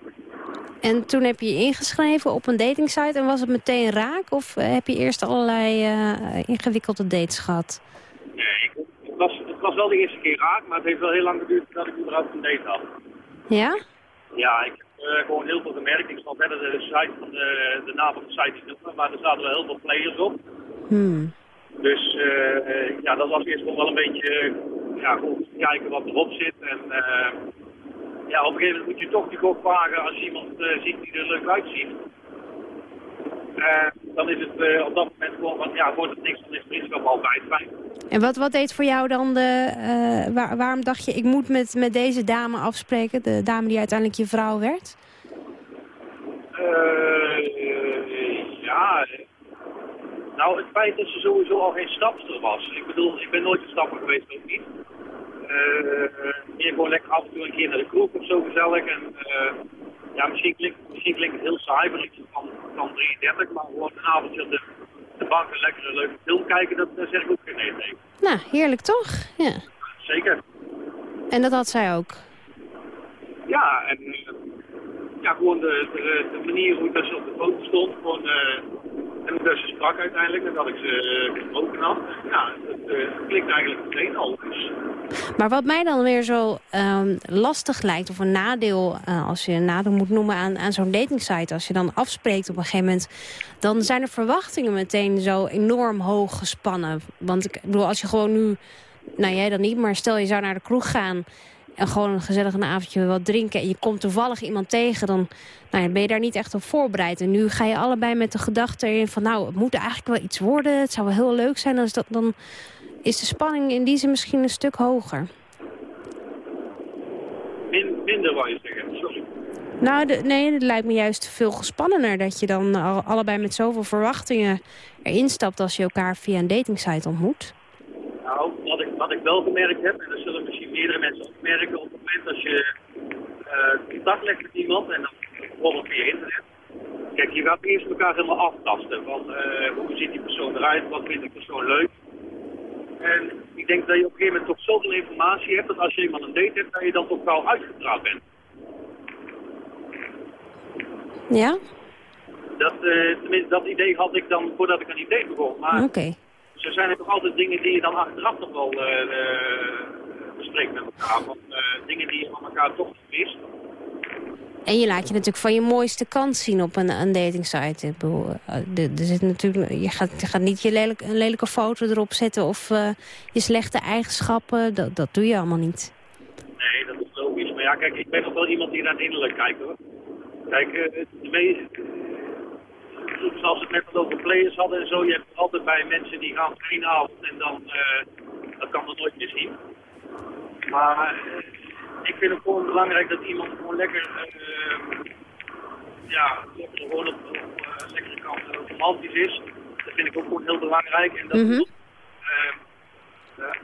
En toen heb je je ingeschreven op een datingsite en was het meteen raak? Of heb je eerst allerlei ingewikkelde dates gehad? Nee, het, was, het was wel de eerste keer raak, maar het heeft wel heel lang geduurd voordat ik überhaupt een date had. Ja? Ja, ik heb gewoon heel veel gemerkt. Ik zal verder de, site van de, de naam van de site niet noemen, maar er zaten wel heel veel players op. Hmm. Dus ja, dat was eerst nog wel een beetje ja, goed kijken wat erop zit. En eh, ja, op een gegeven moment moet je toch die gok wagen als je iemand eh, ziet die er leuk uitziet. Eh, dan is het op dat moment gewoon van, ja, wordt het niks, dan is het vriendschap altijd fijn. En wat, wat deed voor jou dan de... waar- waarom dacht je, ik moet met, met deze dame afspreken? De dame die uiteindelijk je vrouw werd? Ja, nou het feit dat ze sowieso al geen stapster was. Ik bedoel, ik ben nooit een stapper geweest, ook niet. Eh, meer gewoon lekker af en toe een keer naar de kroeg of zo gezellig. En eh, ja, misschien klinkt, misschien klinkt het heel saai, ik van, van 33, maar gewoon een avondje op de, de bank een lekkere leuke film kijken, dat daar zeg ik ook geen nee tegen. Nou, heerlijk toch? Ja. Zeker. En dat had zij ook. Ja, en eh, ja, gewoon de, de, de manier hoe dat ze op de foto stond, gewoon, en ze sprak uiteindelijk, en dat ik ze eh, gesproken had. Ja, het eh, klinkt eigenlijk meteen al. Dus, Maar wat mij dan weer zo ehm, lastig lijkt, of een nadeel, eh, als je een nadeel moet noemen aan, aan zo'n datingsite. Als je dan afspreekt op een gegeven moment, dan zijn de verwachtingen meteen zo enorm hoog gespannen. Want ik bedoel, als je gewoon nu, nou jij dan niet, maar stel je zou naar de kroeg gaan en gewoon een gezellig een avondje wat drinken en je komt toevallig iemand tegen, dan nou ja, ben je daar niet echt op voorbereid. En nu ga je allebei met de gedachte erin van, nou, het moet eigenlijk wel iets worden. Het zou wel heel leuk zijn als dat dan is de spanning in die zin misschien een stuk hoger. min, minder wou je zeggen, sorry. Nou, de- nee, het lijkt me juist veel gespannender dat je dan al- allebei met zoveel verwachtingen erin stapt als je elkaar via een datingsite ontmoet. Nou, wat ik, wat ik wel gemerkt heb, en dat zullen misschien meerdere mensen ook merken, op het moment dat je eh, contact legt met iemand, en dan bijvoorbeeld via internet, kijk, je gaat eerst elkaar helemaal aftasten. Van eh, hoe ziet die persoon eruit, wat vindt die persoon leuk. En ik denk dat je op een gegeven moment toch zoveel informatie hebt, dat als je iemand een date hebt, dat je dan toch wel uitgepraat bent. Ja? Dat, eh, tenminste, dat idee had ik dan voordat ik aan die date begon. Maar Oké. zo zijn er toch altijd dingen die je dan achteraf nog wel bespreekt met elkaar. Van, eh, dingen die je van elkaar toch niet wist. En je laat je natuurlijk van je mooiste kant zien op een, een datingsite. Ik bedoel, eh, er, er zit natuurlijk, je, gaat, je gaat niet je lelijk, een lelijke foto erop zetten of eh, je slechte eigenschappen. Dat, dat doe je allemaal niet. Nee, dat is logisch. Maar ja, kijk, ik ben nog wel iemand die naar het innerlijk kijkt hoor. Kijk, de me- zoals we het net al over players hadden en zo, je hebt altijd bij mensen die gaan één avond en dan, eh, dat kan dat nooit meer zien. Maar eh, ik vind het gewoon belangrijk dat iemand gewoon lekker, eh, ja, lekker gewoon op, op eh, lekkere kant romantisch is. Dat vind ik ook gewoon heel belangrijk. En dat Mhm.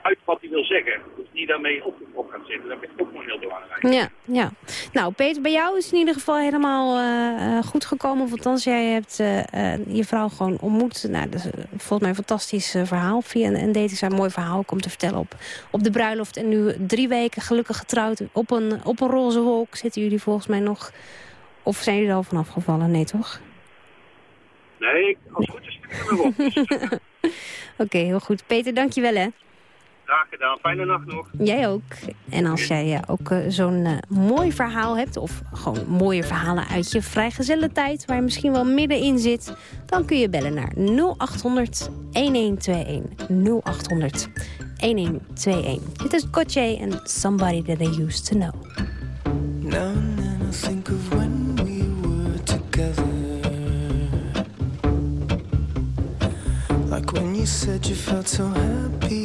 Uit wat hij wil zeggen. Dus niet daarmee op kop gaat zitten. Dat vind ik ook gewoon heel belangrijk. Ja, ja. Nou, Peter, bij jou is het in ieder geval helemaal eh, eh, goed gekomen. Of althans, jij hebt eh, eh, je vrouw gewoon ontmoet. Nou, dat is eh, volgens mij een fantastisch eh, verhaal. Via een, een dating een mooi verhaal om te vertellen op, op de bruiloft. En nu drie weken gelukkig getrouwd op een, op een roze wolk. Zitten jullie volgens mij nog... Of zijn jullie er al vanaf gevallen? Nee, toch? Nee, als het goed is, ik er op. Oké, heel goed. Peter, dank je wel, hè. Graag gedaan. Fijne nacht nog. Jij ook. En als jij eh, ook eh, zo'n eh, mooi verhaal hebt... of gewoon mooie verhalen uit je vrijgezelle tijd... waar je misschien wel middenin zit... dan kun je bellen naar 0800 1121. 0800 1121. Dit is Gotye en Somebody That I Used To Know. Now and then I think of when we were together. Like when you said you felt so happy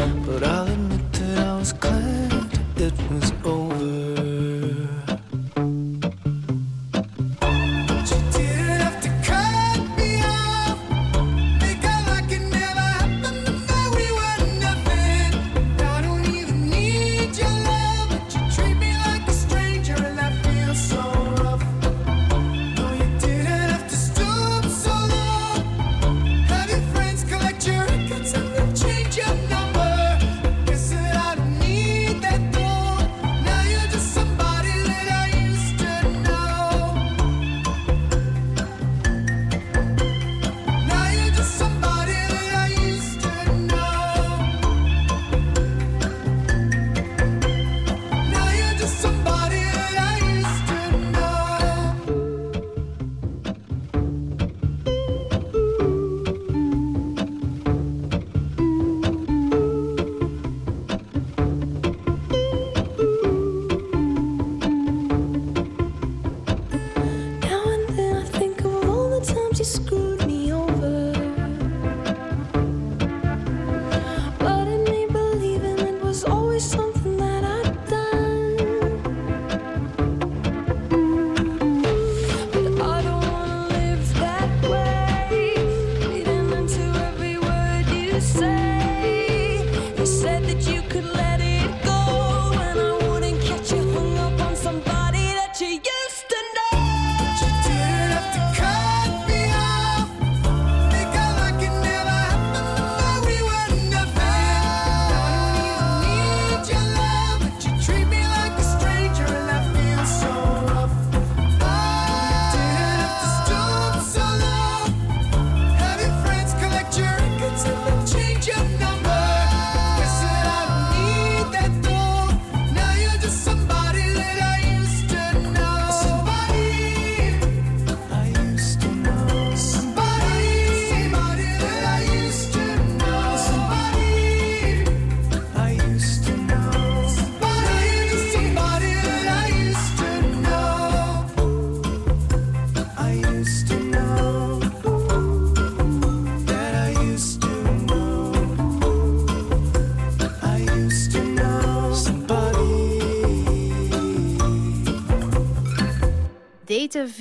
But I'll admit that I was glad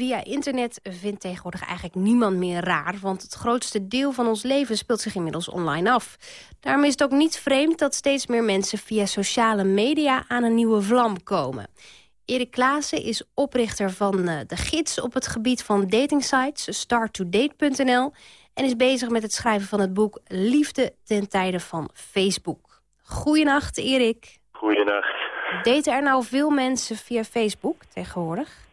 via internet vindt tegenwoordig eigenlijk niemand meer raar... want het grootste deel van ons leven speelt zich inmiddels online af. Daarom is het ook niet vreemd dat steeds meer mensen... via sociale media aan een nieuwe vlam komen. Erik Klaassen is oprichter van eh, de gids op het gebied van datingsites... starttodate.nl en is bezig met het schrijven van het boek... Liefde ten tijde van Facebook. Goedenacht, Erik. Goedenacht. Daten er nou veel mensen via Facebook tegenwoordig?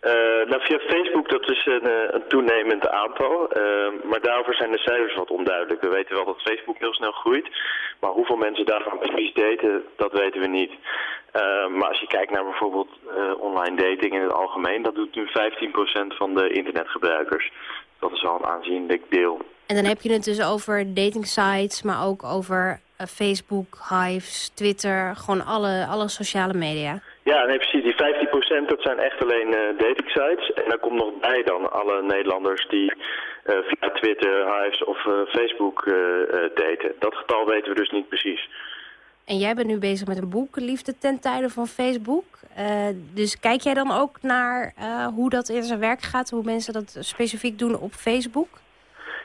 Eh, nou, via Facebook dat is een, eh, een toenemend aantal, eh, maar daarover zijn de cijfers wat onduidelijk. We weten wel dat Facebook heel snel groeit, maar hoeveel mensen daarvan precies daten, dat weten we niet. Maar als je kijkt naar bijvoorbeeld online dating in het algemeen, dat doet nu 15% van de internetgebruikers. Dat is al een aanzienlijk deel. En dan heb je het dus over dating sites, maar ook over Facebook, Hives, Twitter, gewoon alle, alle sociale media. Ja, nee, precies. Die 15% dat zijn echt alleen eh dating sites. En daar komt nog bij dan alle Nederlanders die eh, via Twitter, Hives of eh, Facebook daten. Dat getal weten we dus niet precies. En jij bent nu bezig met een boek, Liefde ten tijde van Facebook. Dus kijk jij dan ook naar hoe dat in zijn werk gaat, hoe mensen dat specifiek doen op Facebook?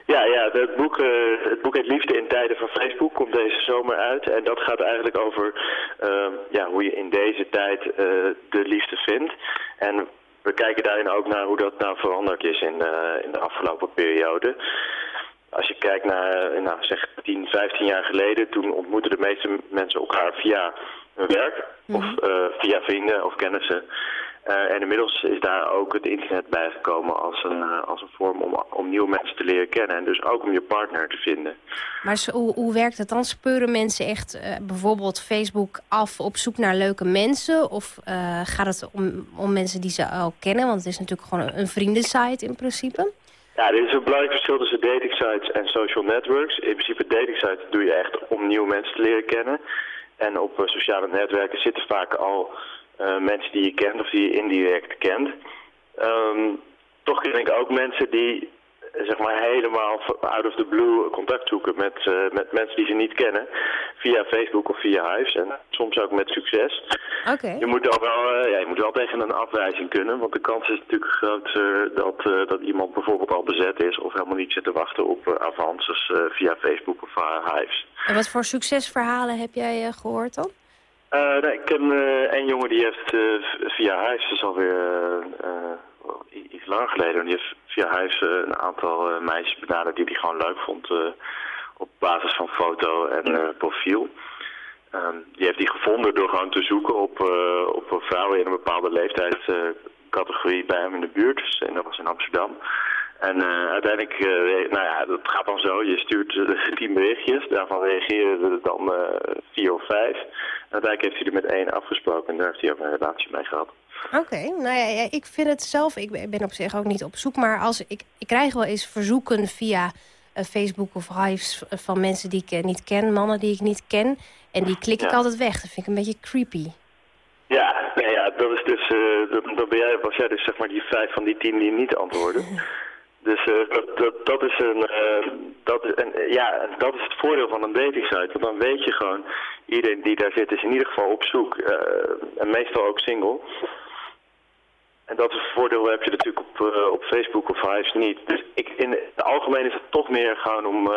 Ja, ja het, boek, eh, het boek heet Liefde in tijden van Facebook, komt deze zomer uit. En dat gaat eigenlijk over eh, ja, hoe je in deze tijd eh, de liefde vindt. En we kijken daarin ook naar hoe dat nou veranderd is in, eh, in de afgelopen periode. Als je kijkt naar, nou, zeg 10, 15 jaar geleden, toen ontmoetten de meeste mensen elkaar via hun werk of eh, via vrienden of kennissen. Eh, en inmiddels is daar ook het internet bijgekomen als een, eh, als een vorm om, om nieuwe mensen te leren kennen. En dus ook om je partner te vinden. Maar zo- hoe, hoe werkt het dan? Speuren mensen echt eh, bijvoorbeeld Facebook af op zoek naar leuke mensen? Of gaat het om, om mensen die ze al kennen? Want het is natuurlijk gewoon een, een vriendensite in principe. Ja, er is een belangrijk verschil tussen dating sites en social networks. In principe dating sites doe je echt om nieuwe mensen te leren kennen. En op sociale netwerken zitten vaak al mensen die je kent of die je indirect kent. Ehm, toch ken ik ook mensen die eh, zeg maar helemaal out of the blue contact zoeken met, eh, met mensen die ze niet kennen. Via Facebook of via Hives en soms ook met succes. Oké. Je moet, wel, eh, ja, je moet wel tegen een afwijzing kunnen, want de kans is natuurlijk groot eh, dat, eh, dat iemand bijvoorbeeld al bezet is of helemaal niet zit te wachten op eh, avances eh, via Facebook of via Hives. En wat voor succesverhalen heb jij eh, gehoord dan? Eh, nee, ik ken eh een jongen die heeft eh, via Hives, dat is alweer iets langer geleden, die heeft via eh, een aantal meisjes benaderd die hij gewoon leuk vond op basis van foto en profiel. Ehm, die heeft hij gevonden door gewoon te zoeken op, op vrouwen in een bepaalde leeftijdscategorie bij hem in de buurt. Dus, en dat was in Amsterdam. En eh, uiteindelijk, eh, nou ja, dat gaat dan zo. Je stuurt eh, tien berichtjes. Daarvan reageren er dan vier of vijf. En uiteindelijk heeft hij er met één afgesproken. En daar heeft hij ook een relatie mee gehad. Oké, nou ja, ja, ik vind het zelf, ik ben op zich ook niet op zoek, maar als ik, ik krijg wel eens verzoeken via Facebook of Hives van mensen die ik niet ken, mannen die ik niet ken. En die klik ik Ja. altijd weg. Dat vind ik een beetje creepy. Ja, nou ja, dat is dus, dat, dat ben jij, was jij dus zeg maar die vijf van die tien die niet antwoorden. Dus eh, dat, dat, dat is een, eh, dat is, en, eh, ja, dat is het voordeel van een dating site. Want dan weet je gewoon, iedereen die daar zit is in ieder geval op zoek. en meestal ook single. En dat voordeel heb je natuurlijk op, op Facebook of Hives niet. Dus ik, in het algemeen is het toch meer gewoon om,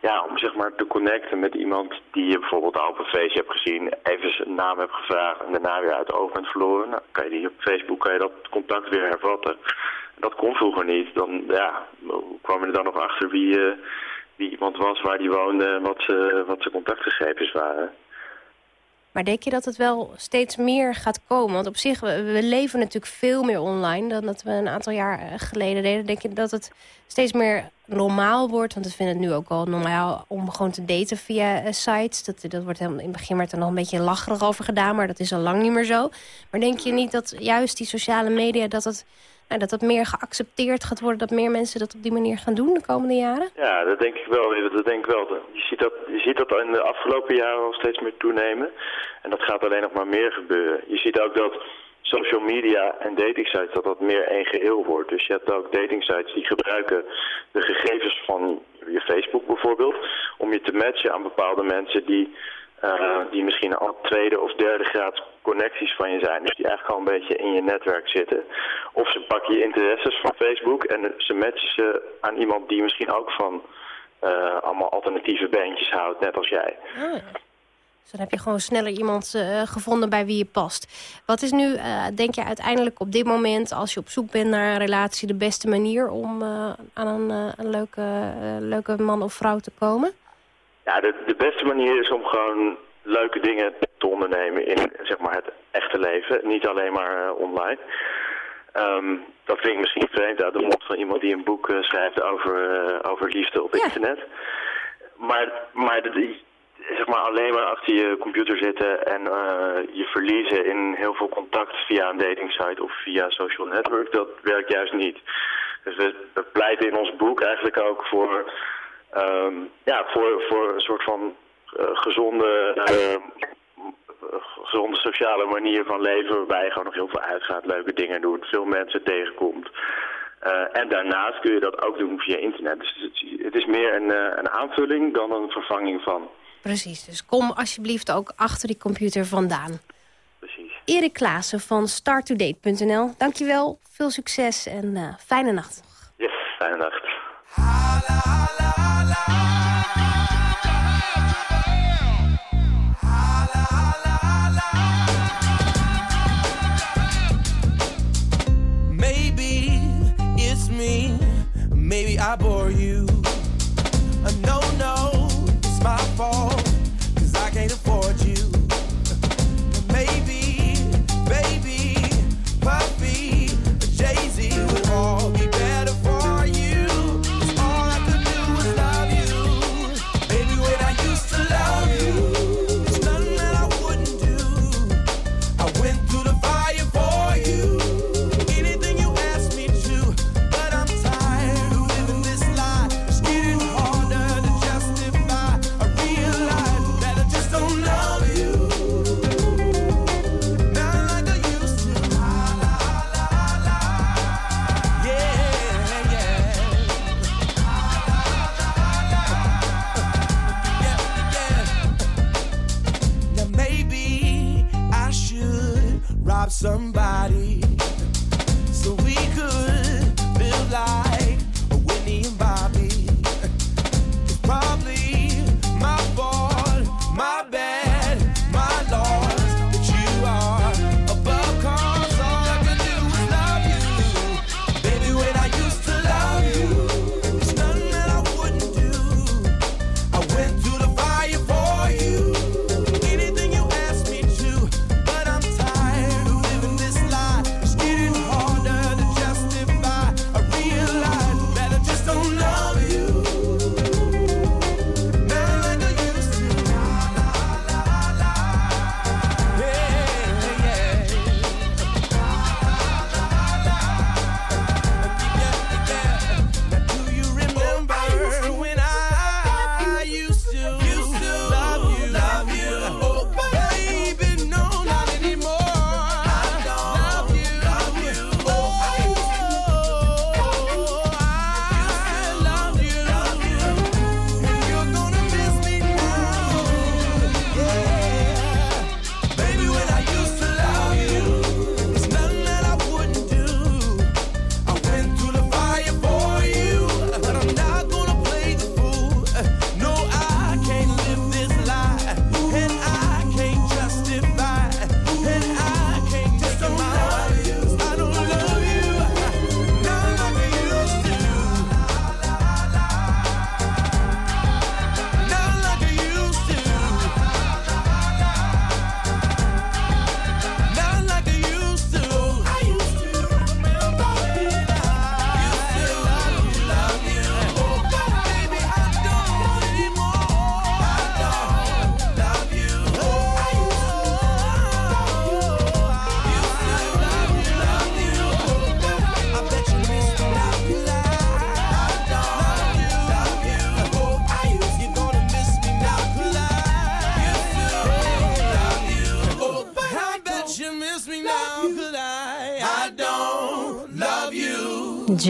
ja, om zeg maar te connecten met iemand die je bijvoorbeeld al op een feestje hebt gezien, even zijn naam hebt gevraagd en daarna weer uit het oog bent verloren. Nou, kan je die op Facebook kan je dat contact weer hervatten. Dat kon vroeger niet. Dan, ja, hoe kwam je er dan nog achter wie, eh, wie iemand was, waar die woonde en wat, ze wat zijn contactgegevens waren? Maar denk je dat het wel steeds meer gaat komen? Want op zich, we, we leven natuurlijk veel meer online dan dat we een aantal jaar eh, geleden deden. Denk je dat het steeds meer normaal wordt? Want we vinden het nu ook al normaal om gewoon te daten via eh, sites. Dat, dat wordt helemaal, in het begin werd er nog een beetje lacherig over gedaan, maar dat is al lang niet meer zo. Maar denk je niet dat juist die sociale media, dat het, nou, dat het meer geaccepteerd gaat worden, dat meer mensen dat op die manier gaan doen de komende jaren? Ja, dat denk ik wel. Dat denk ik wel. Je ziet dat, je ziet dat in de afgelopen jaren al steeds meer toenemen. En dat gaat alleen nog maar meer gebeuren. Je ziet ook dat social media en datingsites, dat dat meer één geheel wordt. Dus je hebt ook datingsites die gebruiken de gegevens van je Facebook bijvoorbeeld... om je te matchen aan bepaalde mensen die, eh, die misschien al tweede of derde graad connecties van je zijn. Dus die eigenlijk al een beetje in je netwerk zitten. Of ze pakken je interesses van Facebook en ze matchen ze aan iemand die misschien ook van eh, allemaal alternatieve bandjes houdt, net als jij. Ah. Dus dan heb je gewoon sneller iemand eh, gevonden bij wie je past. Wat is nu, denk je, uiteindelijk op dit moment... als je op zoek bent naar een relatie... de beste manier om aan een, een leuke, leuke man of vrouw te komen? Ja, de, de beste manier is om gewoon leuke dingen te ondernemen in zeg maar, het echte leven. Niet alleen maar eh, online. Ehm, dat vind ik misschien vreemd uit de mond van iemand die een boek eh, schrijft over, eh, over liefde op internet. Maar, maar de- zeg maar alleen maar achter je computer zitten en je verliezen in heel veel contact via een datingsite of via social network, dat werkt juist niet. Dus we, we pleiten in ons boek eigenlijk ook voor, ehm, ja, voor, voor een soort van eh, gezonde, ehm, gezonde sociale manier van leven... waarbij je gewoon nog heel veel uitgaat, leuke dingen doet, veel mensen tegenkomt. Eh, en daarnaast kun je dat ook doen via internet. Dus het, is- het is meer een, eh, een aanvulling dan een vervanging van. Precies, dus kom alsjeblieft ook achter die computer vandaan. Precies. Erik Klaassen van starttodate.nl. Dankjewel, veel succes en eh, fijne nacht. Yes, fijne nacht. I bore you. No, no, it's my fault.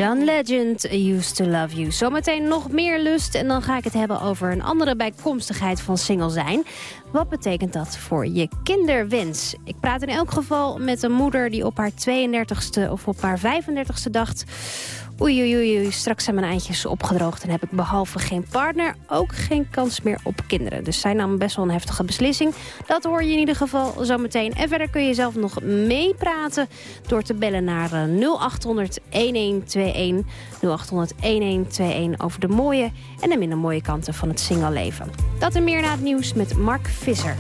John Legend, Used to Love You. Zometeen nog meer lust en dan ga ik het hebben over een andere bijkomstigheid van single zijn. Wat betekent dat voor je kinderwens? Ik praat in elk geval met een moeder die op haar 32e of op haar 35e dacht... Oei, oei, oei, straks zijn mijn eindjes opgedroogd... en heb ik behalve geen partner ook geen kans meer op kinderen. Dus zij nam best wel een heftige beslissing. Dat hoor je in ieder geval zo meteen. En verder kun je zelf nog meepraten door te bellen naar eh, 0800-1121. 0800-1121 over de mooie en de minder mooie kanten van het singleleven. Dat en meer na het nieuws met Mark Visser.